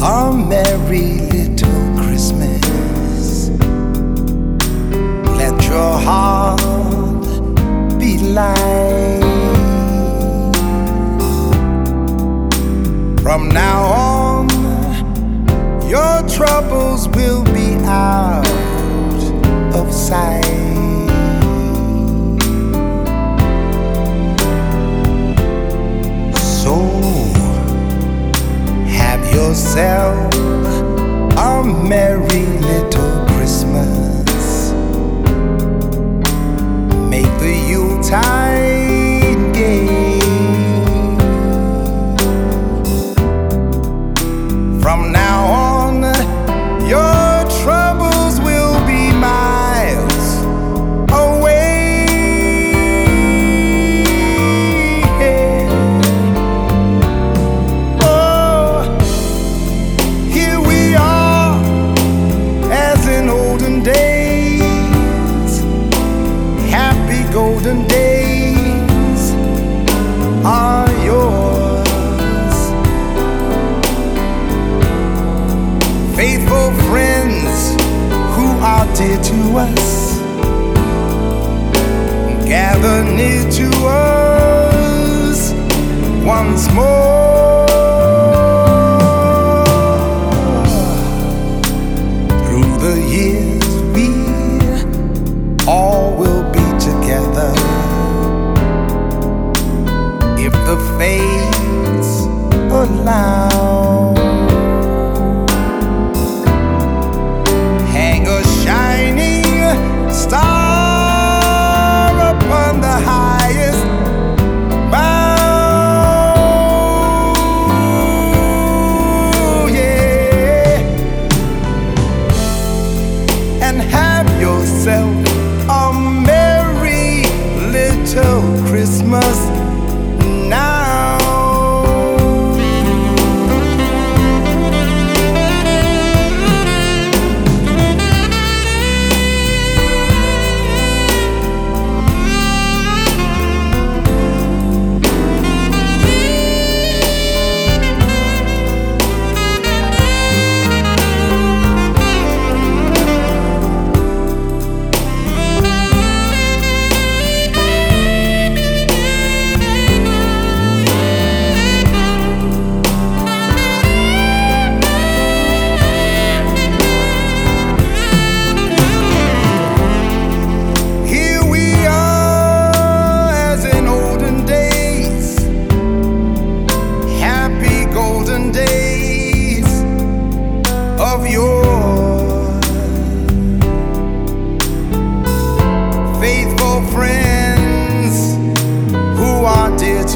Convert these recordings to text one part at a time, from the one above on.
our merry little Christmas. Let your heart be light. From now on. yourself a merry little Christmas. Make the Yuletide. near to us. Gather near to us once more. Through the years, we all will be together. If the fates align.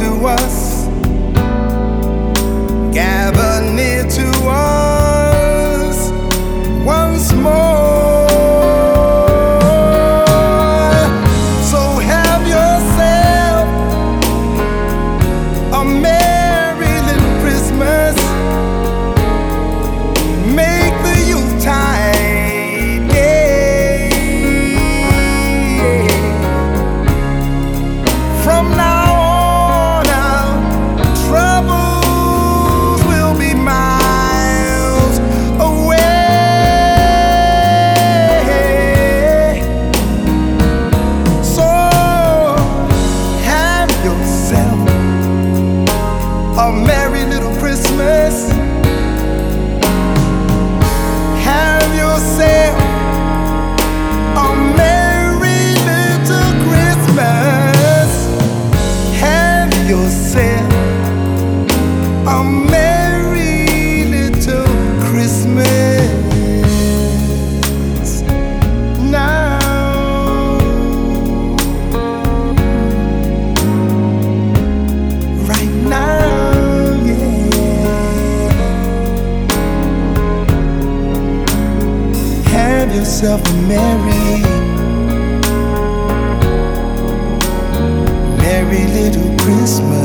to us, gather near to have yourself a merry, merry little Christmas.